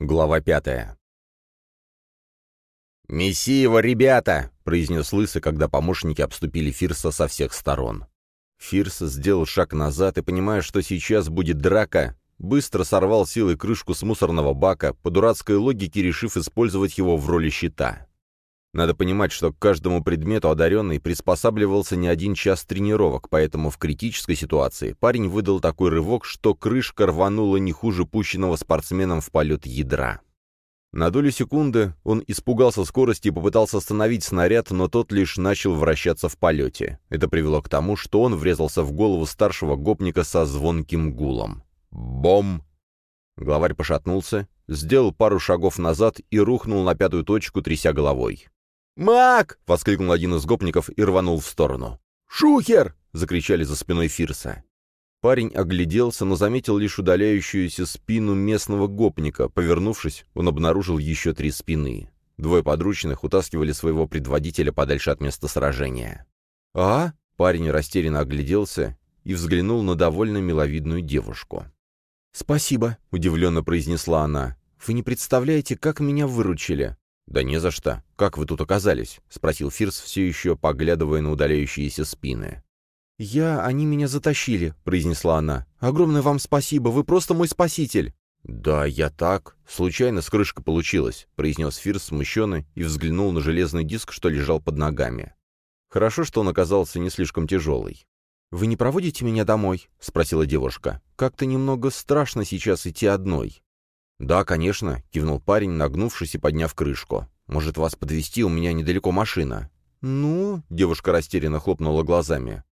Глава пятая. «Мессиева, ребята!» — произнес Лысый, когда помощники обступили Фирса со всех сторон. Фирс сделал шаг назад и, понимая, что сейчас будет драка, быстро сорвал силой крышку с мусорного бака, по дурацкой логике решив использовать его в роли щита. Надо понимать, что к каждому предмету одаренный приспосабливался не один час тренировок, поэтому в критической ситуации парень выдал такой рывок, что крышка рванула не хуже пущенного спортсменом в полет ядра. На долю секунды он испугался скорости и попытался остановить снаряд, но тот лишь начал вращаться в полете. Это привело к тому, что он врезался в голову старшего гопника со звонким гулом. Бом! Главарь пошатнулся, сделал пару шагов назад и рухнул на пятую точку, тряся головой. «Мак!» — воскликнул один из гопников и рванул в сторону. «Шухер!» — закричали за спиной Фирса. Парень огляделся, но заметил лишь удаляющуюся спину местного гопника. Повернувшись, он обнаружил еще три спины. Двое подручных утаскивали своего предводителя подальше от места сражения. «А?» — парень растерянно огляделся и взглянул на довольно миловидную девушку. «Спасибо», — удивленно произнесла она. «Вы не представляете, как меня выручили». «Да не за что. Как вы тут оказались?» — спросил Фирс, все еще поглядывая на удаляющиеся спины. «Я... Они меня затащили», — произнесла она. «Огромное вам спасибо, вы просто мой спаситель». «Да, я так. Случайно с крышкой получилось», — произнес Фирс смущенно и взглянул на железный диск, что лежал под ногами. Хорошо, что он оказался не слишком тяжелый. «Вы не проводите меня домой?» — спросила девушка. «Как-то немного страшно сейчас идти одной». «Да, конечно», — кивнул парень, нагнувшись и подняв крышку. «Может, вас подвести? У меня недалеко машина». «Ну...» — девушка растерянно хлопнула глазами.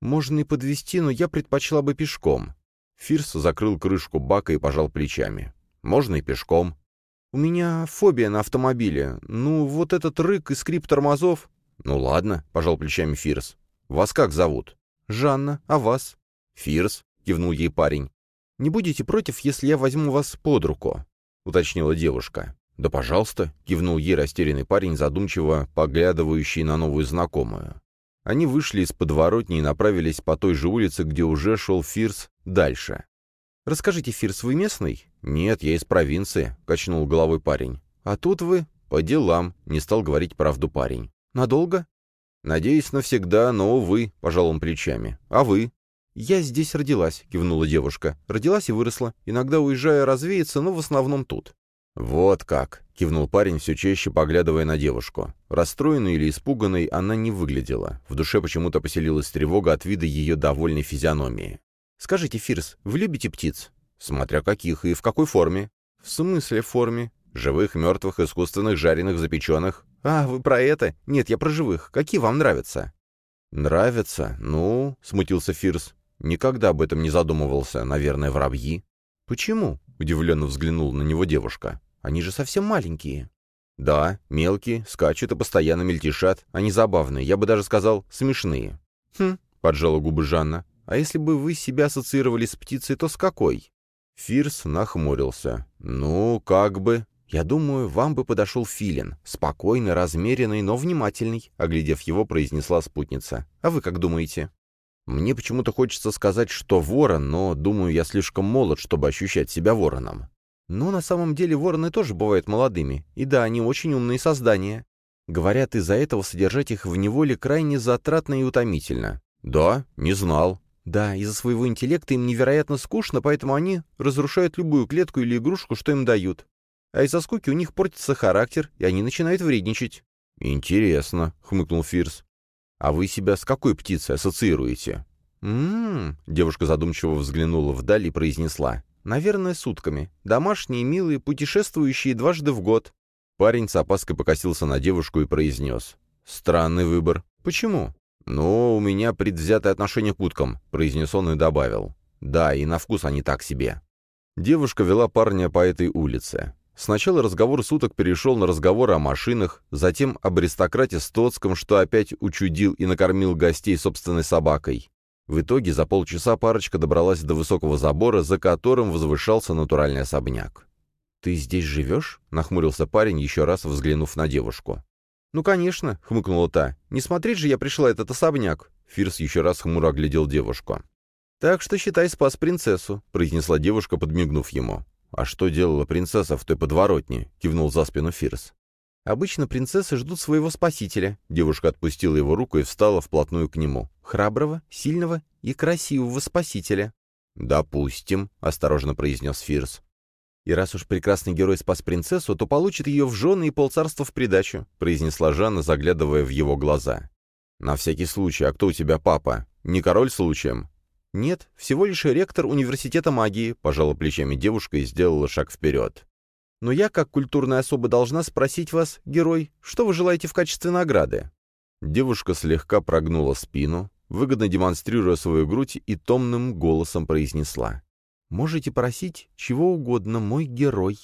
Можно и подвести, но я предпочла бы пешком. Фирс закрыл крышку бака и пожал плечами. Можно и пешком. У меня фобия на автомобиле. Ну, вот этот рык и скрип тормозов. Ну ладно, пожал плечами Фирс. Вас как зовут? Жанна, а вас? Фирс, кивнул ей парень. Не будете против, если я возьму вас под руку? Уточнила девушка. «Да, пожалуйста», — кивнул ей растерянный парень, задумчиво поглядывающий на новую знакомую. Они вышли из подворотни и направились по той же улице, где уже шел Фирс, дальше. «Расскажите, Фирс, вы местный?» «Нет, я из провинции», — качнул головой парень. «А тут вы?» «По делам», — не стал говорить правду парень. «Надолго?» «Надеюсь, навсегда, но, увы», — пожал он плечами. «А вы?» «Я здесь родилась», — кивнула девушка. «Родилась и выросла. Иногда уезжаю развеяться, но в основном тут». «Вот как!» — кивнул парень, все чаще поглядывая на девушку. Расстроенной или испуганной она не выглядела. В душе почему-то поселилась тревога от вида ее довольной физиономии. «Скажите, Фирс, вы любите птиц?» «Смотря каких и в какой форме?» «В смысле форме?» «Живых, мертвых, искусственных, жареных, запеченных». «А, вы про это? Нет, я про живых. Какие вам нравятся?» «Нравятся? Ну...» — смутился Фирс. «Никогда об этом не задумывался. Наверное, воробьи». «Почему?» — удивленно взглянул на него девушка. Они же совсем маленькие». «Да, мелкие, скачут и постоянно мельтешат. Они забавные, я бы даже сказал, смешные». «Хм», — поджала губы Жанна. «А если бы вы себя ассоциировали с птицей, то с какой?» Фирс нахмурился. «Ну, как бы...» «Я думаю, вам бы подошел филин. Спокойный, размеренный, но внимательный», — оглядев его, произнесла спутница. «А вы как думаете?» «Мне почему-то хочется сказать, что ворон, но, думаю, я слишком молод, чтобы ощущать себя вороном». Но на самом деле вороны тоже бывают молодыми. И да, они очень умные создания. Говорят, из-за этого содержать их в неволе крайне затратно и утомительно. Да, не знал. Да, из-за своего интеллекта им невероятно скучно, поэтому они разрушают любую клетку или игрушку, что им дают. А из-за скуки у них портится характер, и они начинают вредничать. «Интересно», — хмыкнул Фирс. «А вы себя с какой птицей ассоциируете?» «М-м-м», девушка задумчиво взглянула вдаль и произнесла. Наверное, сутками. Домашние, милые, путешествующие дважды в год. Парень с опаской покосился на девушку и произнес. «Странный выбор. Почему?» «Ну, у меня предвзятое отношение к уткам», — произнес он и добавил. «Да, и на вкус они так себе». Девушка вела парня по этой улице. Сначала разговор суток перешел на разговор о машинах, затем об аристократе Стоцком, что опять учудил и накормил гостей собственной собакой. В итоге за полчаса парочка добралась до высокого забора, за которым возвышался натуральный особняк. «Ты здесь живешь?» — нахмурился парень, еще раз взглянув на девушку. «Ну, конечно», — хмыкнула та. «Не смотреть же я пришла этот особняк». Фирс еще раз хмуро оглядел девушку. «Так что считай спас принцессу», — произнесла девушка, подмигнув ему. «А что делала принцесса в той подворотне?» — кивнул за спину Фирс. «Обычно принцессы ждут своего спасителя». Девушка отпустила его руку и встала вплотную к нему. «Храброго, сильного и красивого спасителя». «Допустим», — осторожно произнес Фирс. «И раз уж прекрасный герой спас принцессу, то получит ее в жены и полцарства в придачу», — произнесла Жанна, заглядывая в его глаза. «На всякий случай, а кто у тебя папа? Не король случаем?» «Нет, всего лишь ректор университета магии», — пожала плечами девушка и сделала шаг вперед. «Но я, как культурная особа, должна спросить вас, герой, что вы желаете в качестве награды?» Девушка слегка прогнула спину, выгодно демонстрируя свою грудь, и томным голосом произнесла. «Можете просить чего угодно, мой герой».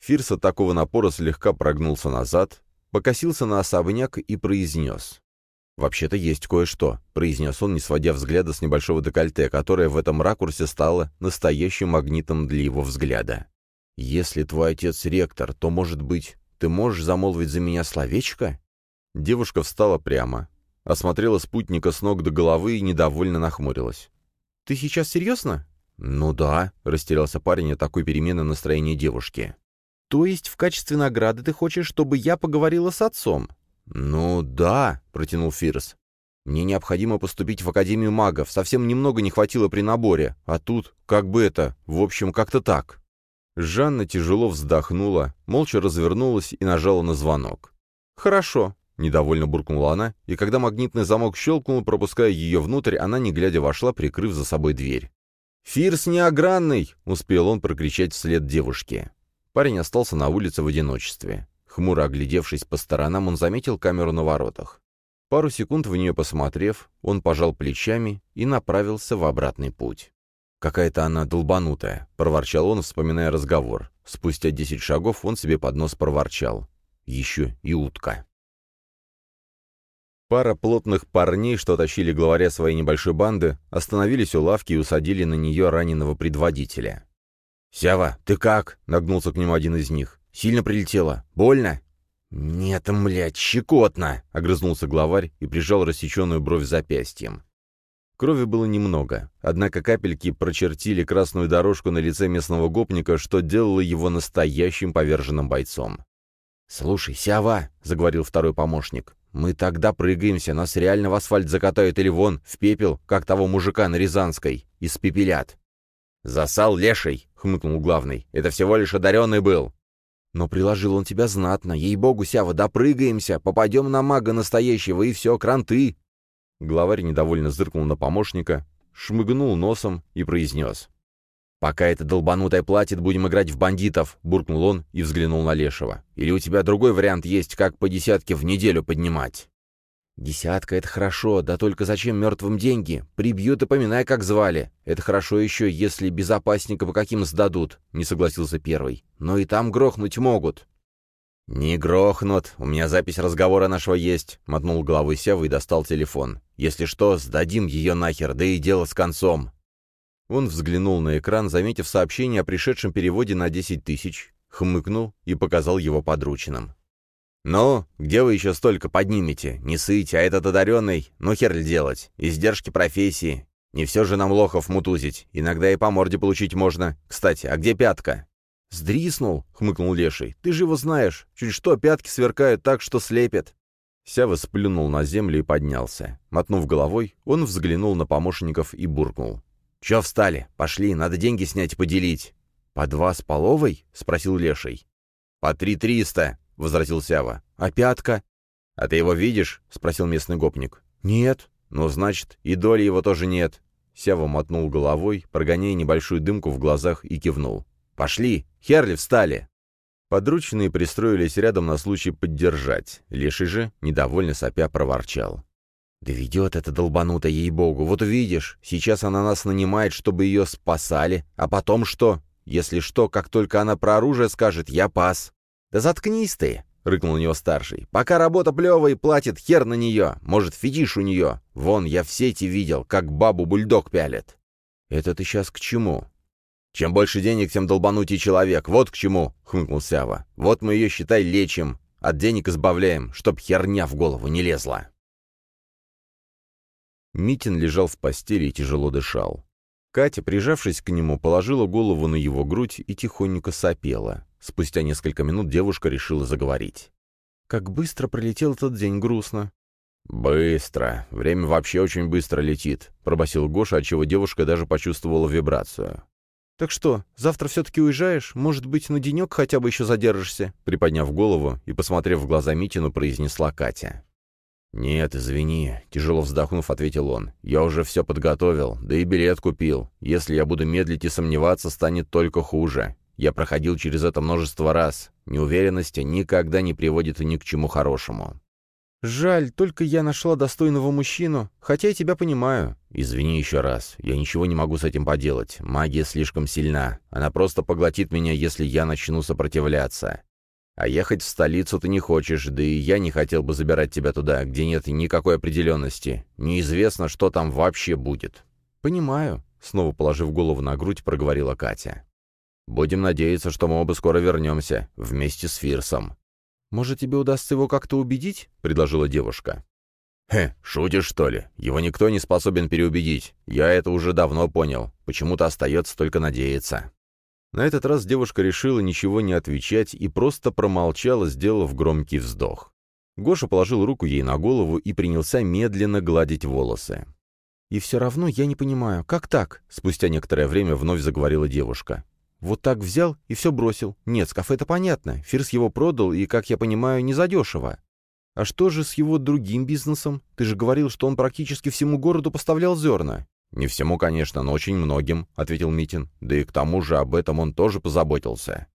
Фирс от такого напора слегка прогнулся назад, покосился на особняк и произнес. «Вообще-то есть кое-что», — произнес он, не сводя взгляда с небольшого декольте, которое в этом ракурсе стало настоящим магнитом для его взгляда. «Если твой отец ректор, то, может быть, ты можешь замолвить за меня словечко?» Девушка встала прямо, осмотрела спутника с ног до головы и недовольно нахмурилась. «Ты сейчас серьезно?» «Ну да», — растерялся парень от такой перемены настроения девушки. «То есть в качестве награды ты хочешь, чтобы я поговорила с отцом?» «Ну да», — протянул Фирс. «Мне необходимо поступить в Академию магов. Совсем немного не хватило при наборе. А тут, как бы это, в общем, как-то так». Жанна тяжело вздохнула, молча развернулась и нажала на звонок. «Хорошо», — недовольно буркнула она, и когда магнитный замок щелкнул, пропуская ее внутрь, она, не глядя, вошла, прикрыв за собой дверь. «Фирс неогранный!» — успел он прокричать вслед девушке. Парень остался на улице в одиночестве. Хмуро оглядевшись по сторонам, он заметил камеру на воротах. Пару секунд в нее посмотрев, он пожал плечами и направился в обратный путь. «Какая-то она долбанутая», — проворчал он, вспоминая разговор. Спустя десять шагов он себе под нос проворчал. «Еще и утка». Пара плотных парней, что тащили главаря своей небольшой банды, остановились у лавки и усадили на нее раненого предводителя. «Сява, ты как?» — нагнулся к нему один из них. Сильно прилетело? Больно?» «Нет, млядь, щекотно!» — огрызнулся главарь и прижал рассеченную бровь запястьем. Крови было немного, однако капельки прочертили красную дорожку на лице местного гопника, что делало его настоящим поверженным бойцом. «Слушай, Сява!» — заговорил второй помощник. «Мы тогда прыгаемся, нас реально в асфальт закатают или вон, в пепел, как того мужика на Рязанской, испепелят». «Засал леший!» — хмыкнул главный. «Это всего лишь одаренный был!» Но приложил он тебя знатно. Ей-богу, Сява, допрыгаемся, попадем на мага настоящего, и все, кранты!» Главарь недовольно зыркнул на помощника, шмыгнул носом и произнес. «Пока это долбанутое платит, будем играть в бандитов», — буркнул он и взглянул на Лешего. «Или у тебя другой вариант есть, как по десятке в неделю поднимать?» «Десятка — это хорошо, да только зачем мертвым деньги? Прибьют и поминай, как звали. Это хорошо еще, если безопасника по каким сдадут», — не согласился первый. «Но и там грохнуть могут». «Не грохнут, у меня запись разговора нашего есть», — мотнул головой Сева и достал телефон. «Если что, сдадим ее нахер, да и дело с концом». Он взглянул на экран, заметив сообщение о пришедшем переводе на 10 тысяч, хмыкнул и показал его подручным. «Ну, где вы еще столько поднимете? Не сыть, а этот одаренный, ну хер ли делать? Издержки профессии. Не все же нам лохов мутузить, иногда и по морде получить можно. Кстати, а где пятка?» «Сдриснул», — хмыкнул Леший. «Ты же его знаешь. Чуть что, пятки сверкают так, что слепят». Сява сплюнул на землю и поднялся. Мотнув головой, он взглянул на помощников и буркнул. «Че встали? Пошли, надо деньги снять и поделить». «По два с половой?» — спросил Леший. «По три триста», — возразил Сява. «А пятка?» «А ты его видишь?» — спросил местный гопник. «Нет». «Ну, значит, и доли его тоже нет». Сява мотнул головой, прогоняя небольшую дымку в глазах, и кивнул. «Пошли! Херли встали!» Подручные пристроились рядом на случай поддержать. Леший же, недовольно сопя, проворчал. «Да ведет это долбануто, ей-богу, вот увидишь, сейчас она нас нанимает, чтобы ее спасали, а потом что? Если что, как только она про оружие скажет, я пас. «Да заткнись ты!» — рыкнул у него старший. «Пока работа плевая, платит хер на нее. Может, фетиш у нее. Вон, я в сети видел, как бабу бульдог пялит». «Это ты сейчас к чему?» «Чем больше денег, тем долбанутий человек. Вот к чему!» — хмыкнул Сява. «Вот мы ее, считай, лечим. От денег избавляем, чтоб херня в голову не лезла». Митин лежал в постели и тяжело дышал. Катя, прижавшись к нему, положила голову на его грудь и тихонько сопела. Спустя несколько минут девушка решила заговорить. «Как быстро пролетел этот день, грустно». «Быстро. Время вообще очень быстро летит», — пробасил Гоша, отчего девушка даже почувствовала вибрацию. «Так что, завтра все-таки уезжаешь? Может быть, на денек хотя бы еще задержишься?» Приподняв голову и посмотрев в глаза Митину, произнесла Катя. «Нет, извини», — тяжело вздохнув, ответил он. «Я уже все подготовил, да и билет купил. Если я буду медлить и сомневаться, станет только хуже. Я проходил через это множество раз. Неуверенность никогда не приводит ни к чему хорошему». «Жаль, только я нашла достойного мужчину, хотя и тебя понимаю». «Извини еще раз. Я ничего не могу с этим поделать. Магия слишком сильна. Она просто поглотит меня, если я начну сопротивляться. А ехать в столицу ты не хочешь, да и я не хотел бы забирать тебя туда, где нет никакой определенности. Неизвестно, что там вообще будет». «Понимаю», — снова положив голову на грудь, проговорила Катя. «Будем надеяться, что мы оба скоро вернемся, вместе с Фирсом». «Может, тебе удастся его как-то убедить?» — предложила девушка. «Хе, шутишь, что ли? Его никто не способен переубедить. Я это уже давно понял. Почему-то остается только надеяться». На этот раз девушка решила ничего не отвечать и просто промолчала, сделав громкий вздох. Гоша положил руку ей на голову и принялся медленно гладить волосы. «И все равно я не понимаю, как так?» Спустя некоторое время вновь заговорила девушка. «Вот так взял и все бросил. Нет, с кафе это понятно. Фирс его продал и, как я понимаю, не задешево. А что же с его другим бизнесом? Ты же говорил, что он практически всему городу поставлял зерна. «Не всему, конечно, но очень многим», — ответил Митин. «Да и к тому же об этом он тоже позаботился».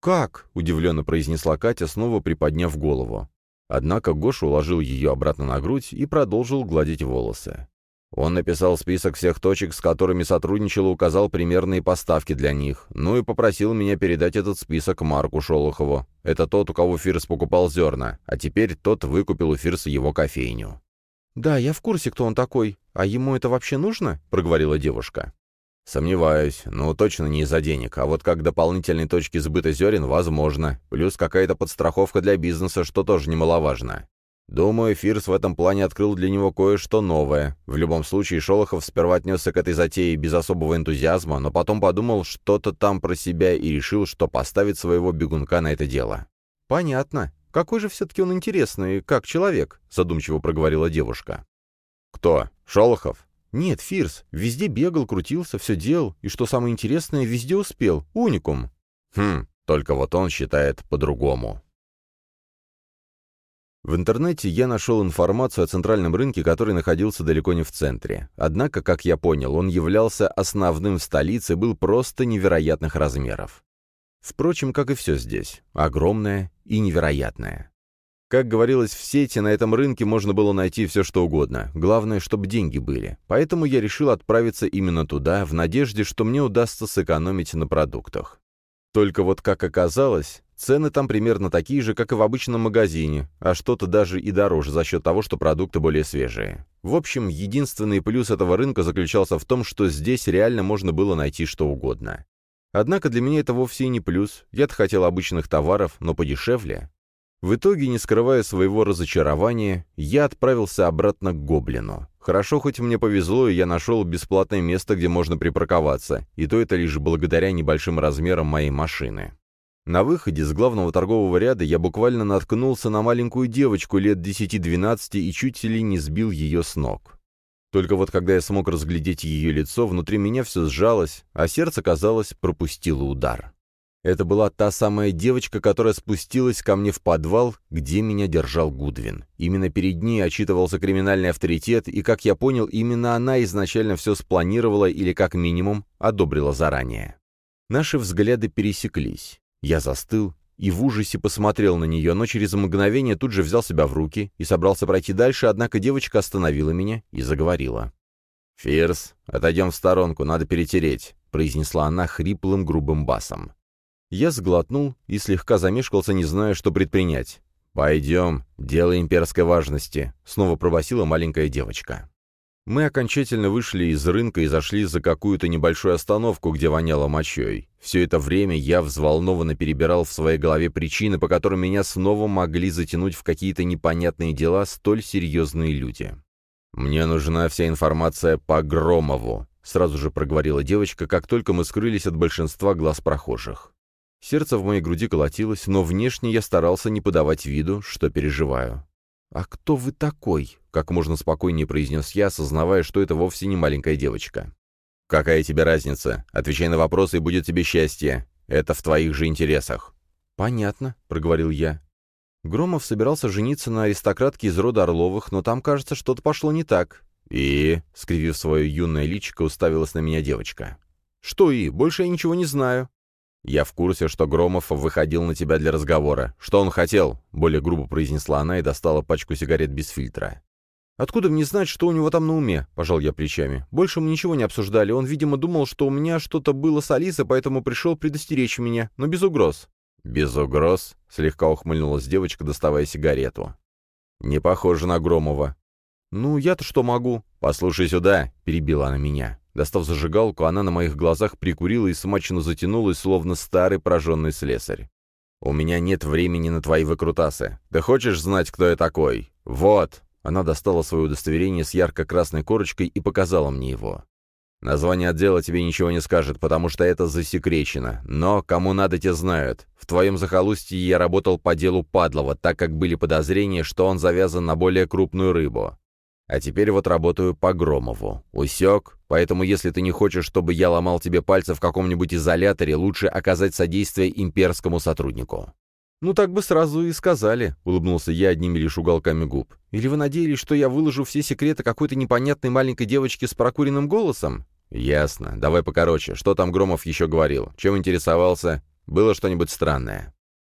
«Как?» — удивленно произнесла Катя, снова приподняв голову. Однако Гоша уложил ее обратно на грудь и продолжил гладить волосы. Он написал список всех точек, с которыми сотрудничал, и указал примерные поставки для них, ну и попросил меня передать этот список Марку Шолохову. Это тот, у кого Фирс покупал зерна, а теперь тот выкупил у Фирса его кофейню. «Да, я в курсе, кто он такой. А ему это вообще нужно?» — проговорила девушка. «Сомневаюсь, но точно не из-за денег. А вот как дополнительные точки сбыта зерен, возможно. Плюс какая-то подстраховка для бизнеса, что тоже немаловажно. Думаю, Фирс в этом плане открыл для него кое-что новое. В любом случае, Шолохов сперва отнесся к этой затее без особого энтузиазма, но потом подумал что-то там про себя и решил, что поставит своего бегунка на это дело. «Понятно. Какой же все-таки он интересный, как человек», — задумчиво проговорила девушка. «Кто? Шолохов?» «Нет, Фирс. Везде бегал, крутился, все делал, и, что самое интересное, везде успел. Уникум». «Хм, только вот он считает по-другому». В интернете я нашел информацию о центральном рынке, который находился далеко не в центре. Однако, как я понял, он являлся основным в столице и был просто невероятных размеров. Впрочем, как и все здесь. Огромное и невероятное. Как говорилось в сети, на этом рынке можно было найти все, что угодно. Главное, чтобы деньги были. Поэтому я решил отправиться именно туда, в надежде, что мне удастся сэкономить на продуктах. Только вот, как оказалось, цены там примерно такие же, как и в обычном магазине, а что-то даже и дороже за счет того, что продукты более свежие. В общем, единственный плюс этого рынка заключался в том, что здесь реально можно было найти что угодно. Однако для меня это вовсе и не плюс. Я-то хотел обычных товаров, но подешевле. В итоге, не скрывая своего разочарования, я отправился обратно к Гоблину. Хорошо, хоть мне повезло, и я нашел бесплатное место, где можно припарковаться, и то это лишь благодаря небольшим размерам моей машины. На выходе с главного торгового ряда я буквально наткнулся на маленькую девочку лет 10-12 и чуть ли не сбил ее с ног. Только вот когда я смог разглядеть ее лицо, внутри меня все сжалось, а сердце, казалось, пропустило удар. Это была та самая девочка, которая спустилась ко мне в подвал, где меня держал Гудвин. Именно перед ней отчитывался криминальный авторитет, и, как я понял, именно она изначально все спланировала или, как минимум, одобрила заранее. Наши взгляды пересеклись. Я застыл, и в ужасе посмотрел на нее, но через мгновение тут же взял себя в руки и собрался пройти дальше, однако девочка остановила меня и заговорила. «Фирс, отойдем в сторонку, надо перетереть», — произнесла она хриплым грубым басом. Я сглотнул и слегка замешкался, не зная, что предпринять. «Пойдем, дело имперской важности», — снова пробасила маленькая девочка. Мы окончательно вышли из рынка и зашли за какую-то небольшую остановку, где воняло мочой. Все это время я взволнованно перебирал в своей голове причины, по которым меня снова могли затянуть в какие-то непонятные дела столь серьезные люди. «Мне нужна вся информация по Громову», — сразу же проговорила девочка, как только мы скрылись от большинства глаз прохожих. Сердце в моей груди колотилось, но внешне я старался не подавать виду, что переживаю. «А кто вы такой?» — как можно спокойнее произнес я, осознавая, что это вовсе не маленькая девочка. «Какая тебе разница? Отвечай на вопросы, и будет тебе счастье. Это в твоих же интересах». «Понятно», — проговорил я. Громов собирался жениться на аристократке из рода Орловых, но там, кажется, что-то пошло не так. «И?» — скривив свое юное личико, уставилась на меня девочка. «Что «и»? Больше я ничего не знаю». «Я в курсе, что Громов выходил на тебя для разговора. Что он хотел?» — более грубо произнесла она и достала пачку сигарет без фильтра. «Откуда мне знать, что у него там на уме?» — пожал я плечами. «Больше мы ничего не обсуждали. Он, видимо, думал, что у меня что-то было с Алисой, поэтому пришел предостеречь меня, но без угроз». «Без угроз?» — слегка ухмыльнулась девочка, доставая сигарету. «Не похоже на Громова. «Ну, я-то что могу?» «Послушай сюда», — перебила она меня. Достав зажигалку, она на моих глазах прикурила и смачно затянулась, словно старый прожженный слесарь. «У меня нет времени на твои выкрутасы. Ты хочешь знать, кто я такой? Вот!» Она достала свое удостоверение с ярко-красной корочкой и показала мне его. Название отдела тебе ничего не скажет, потому что это засекречено. Но кому надо, те знают. В твоем захолустье я работал по делу Падлова, так как были подозрения, что он завязан на более крупную рыбу. А теперь вот работаю по Громову. Усек? Поэтому если ты не хочешь, чтобы я ломал тебе пальцы в каком-нибудь изоляторе, лучше оказать содействие имперскому сотруднику». «Ну так бы сразу и сказали», — улыбнулся я одними лишь уголками губ. «Или вы надеялись, что я выложу все секреты какой-то непонятной маленькой девочки с прокуренным голосом?» «Ясно. Давай покороче. Что там Громов еще говорил? Чем интересовался? Было что-нибудь странное?»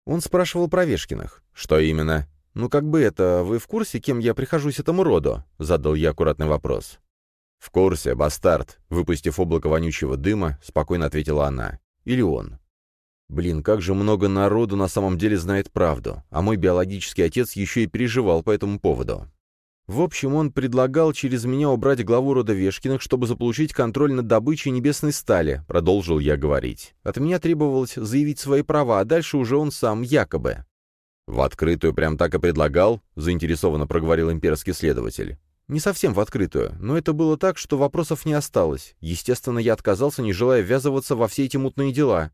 Он спрашивал про Вешкиных. «Что именно?» «Ну как бы это, вы в курсе, кем я прихожусь этому роду?» — задал я аккуратный вопрос. «В курсе, бастард», — выпустив облако вонючего дыма, спокойно ответила она. «Или он». Блин, как же много народу на самом деле знает правду, а мой биологический отец еще и переживал по этому поводу. В общем, он предлагал через меня убрать главу рода Вешкиных, чтобы заполучить контроль над добычей небесной стали, продолжил я говорить. От меня требовалось заявить свои права, а дальше уже он сам, якобы. «В открытую прям так и предлагал?» — заинтересованно проговорил имперский следователь. «Не совсем в открытую, но это было так, что вопросов не осталось. Естественно, я отказался, не желая ввязываться во все эти мутные дела.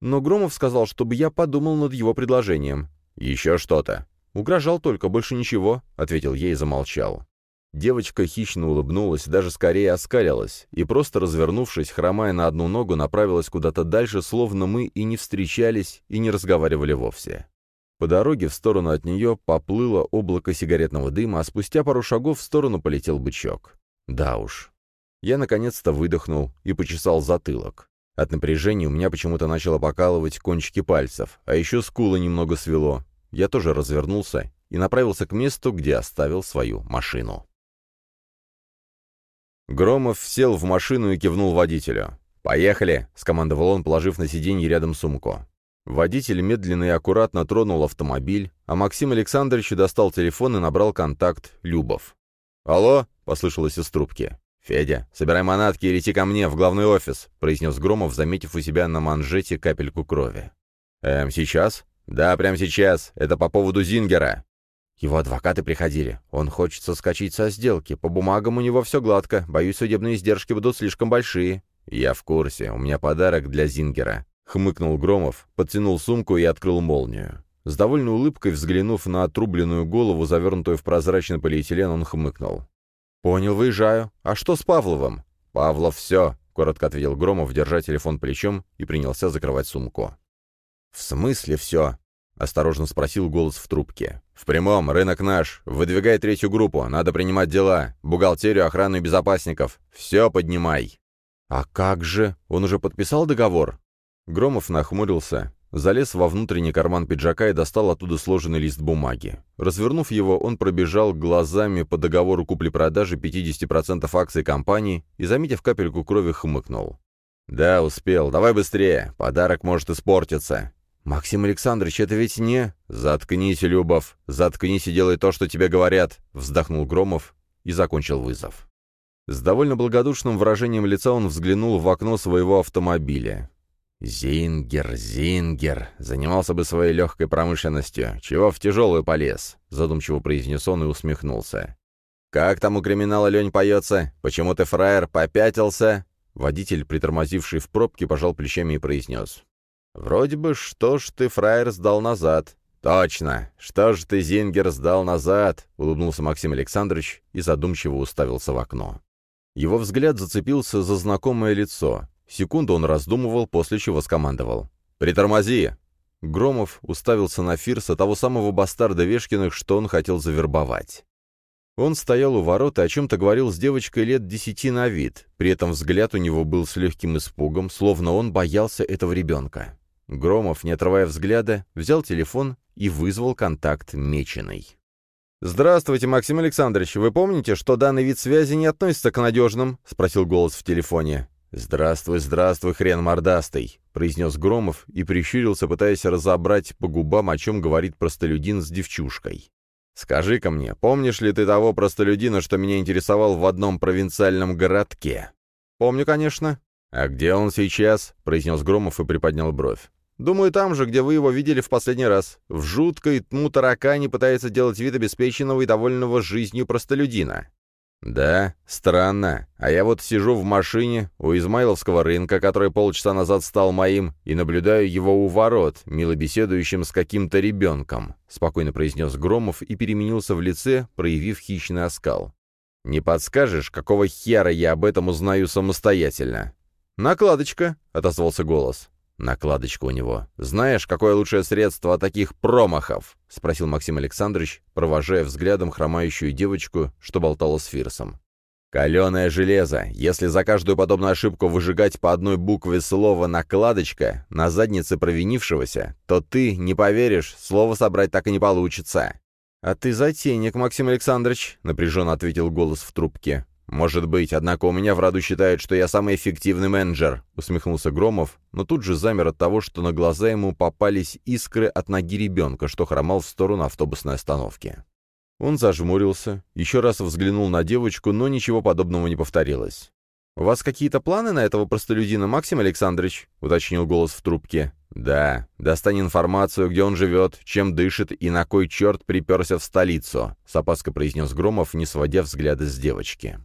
Но Громов сказал, чтобы я подумал над его предложением. «Еще что-то». «Угрожал только, больше ничего», — ответил ей и замолчал. Девочка хищно улыбнулась, даже скорее оскалилась, и просто развернувшись, хромая на одну ногу, направилась куда-то дальше, словно мы и не встречались, и не разговаривали вовсе. По дороге в сторону от нее поплыло облако сигаретного дыма, а спустя пару шагов в сторону полетел бычок. Да уж. Я наконец-то выдохнул и почесал затылок. От напряжения у меня почему-то начало покалывать кончики пальцев, а еще скулы немного свело. Я тоже развернулся и направился к месту, где оставил свою машину. Громов сел в машину и кивнул водителю. «Поехали!» — скомандовал он, положив на сиденье рядом сумку. Водитель медленно и аккуратно тронул автомобиль, а Максим Александрович достал телефон и набрал контакт Любов. «Алло?» — послышалось из трубки. «Федя, собирай манатки и лети ко мне в главный офис», — произнес Громов, заметив у себя на манжете капельку крови. «Эм, сейчас?» «Да, прямо сейчас. Это по поводу Зингера». Его адвокаты приходили. Он хочет соскочить со сделки. По бумагам у него все гладко. Боюсь, судебные издержки будут слишком большие. Я в курсе. У меня подарок для Зингера. Хмыкнул Громов, подтянул сумку и открыл молнию. С довольной улыбкой, взглянув на отрубленную голову, завернутую в прозрачный полиэтилен, он хмыкнул. «Понял, выезжаю. А что с Павловым?» «Павлов, все», — коротко ответил Громов, держа телефон плечом, и принялся закрывать сумку. «В смысле все?» — осторожно спросил голос в трубке. «В прямом, рынок наш. Выдвигай третью группу, надо принимать дела. Бухгалтерию, охрану и безопасников. Все поднимай». «А как же? Он уже подписал договор?» Громов нахмурился, залез во внутренний карман пиджака и достал оттуда сложенный лист бумаги. Развернув его, он пробежал глазами по договору купли-продажи 50% акций компании и, заметив капельку крови, хмыкнул. «Да, успел. Давай быстрее. Подарок может испортиться». «Максим Александрович, это ведь не...» «Заткнись, Любов. Заткнись и делай то, что тебе говорят», — вздохнул Громов и закончил вызов. С довольно благодушным выражением лица он взглянул в окно своего автомобиля. «Зингер, Зингер, занимался бы своей легкой промышленностью. Чего в тяжелую полез?» — задумчиво произнес он и усмехнулся. «Как там у криминала Лень поется? Почему ты, фраер, попятился?» Водитель, притормозивший в пробке, пожал плечами и произнес. «Вроде бы, что ж ты, фраер, сдал назад?» «Точно! Что ж ты, Зингер, сдал назад?» — улыбнулся Максим Александрович и задумчиво уставился в окно. Его взгляд зацепился за знакомое лицо. Секунду он раздумывал, после чего скомандовал. «Притормози!» Громов уставился на Фирса, того самого бастарда Вешкиных, что он хотел завербовать. Он стоял у ворот и о чем-то говорил с девочкой лет десяти на вид, при этом взгляд у него был с легким испугом, словно он боялся этого ребенка. Громов, не отрывая взгляда, взял телефон и вызвал контакт Меченой. «Здравствуйте, Максим Александрович. Вы помните, что данный вид связи не относится к надежным?» — спросил голос в телефоне. «Здравствуй, здравствуй, хрен мордастый», — произнес Громов и прищурился, пытаясь разобрать по губам, о чем говорит простолюдин с девчушкой. «Скажи-ка мне, помнишь ли ты того простолюдина, что меня интересовал в одном провинциальном городке?» «Помню, конечно». «А где он сейчас?» — произнес Громов и приподнял бровь. «Думаю, там же, где вы его видели в последний раз. В жуткой тму таракане пытается делать вид обеспеченного и довольного жизнью простолюдина. «Да, странно. А я вот сижу в машине у Измайловского рынка, который полчаса назад стал моим, и наблюдаю его у ворот, мило беседующим с каким-то ребенком», — спокойно произнес Громов и переменился в лице, проявив хищный оскал. «Не подскажешь, какого хера я об этом узнаю самостоятельно?» «Накладочка», — отозвался голос. Накладочка у него. «Знаешь, какое лучшее средство от таких промахов?» — спросил Максим Александрович, провожая взглядом хромающую девочку, что болтала с Фирсом. «Каленое железо. Если за каждую подобную ошибку выжигать по одной букве слова «накладочка» на заднице провинившегося, то ты, не поверишь, слово собрать так и не получится». «А ты затейник, Максим Александрович», — напряженно ответил голос в трубке. «Может быть, однако у меня в роду считают, что я самый эффективный менеджер», — усмехнулся Громов, но тут же замер от того, что на глаза ему попались искры от ноги ребенка, что хромал в сторону автобусной остановки. Он зажмурился, еще раз взглянул на девочку, но ничего подобного не повторилось. «У вас какие-то планы на этого простолюдина, Максим Александрович?» — уточнил голос в трубке. «Да, достань информацию, где он живет, чем дышит и на кой черт приперся в столицу», — с опаской произнес Громов, не сводя взгляда с девочки.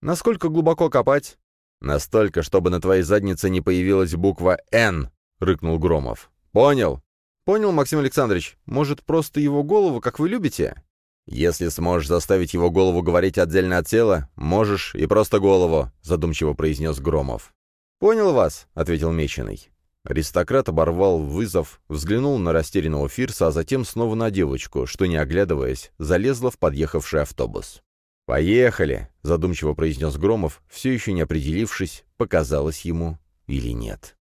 Насколько глубоко копать? Настолько, чтобы на твоей заднице не появилась буква «Н», — рыкнул Громов. Понял? Понял, Максим Александрович. Может, просто его голову, как вы любите? «Если сможешь заставить его голову говорить отдельно от тела, можешь и просто голову», — задумчиво произнес Громов. «Понял вас», — ответил Меченый. Аристократ оборвал вызов, взглянул на растерянного Фирса, а затем снова на девочку, что, не оглядываясь, залезла в подъехавший автобус. «Поехали!» — задумчиво произнес Громов, все еще не определившись, показалось ему или нет.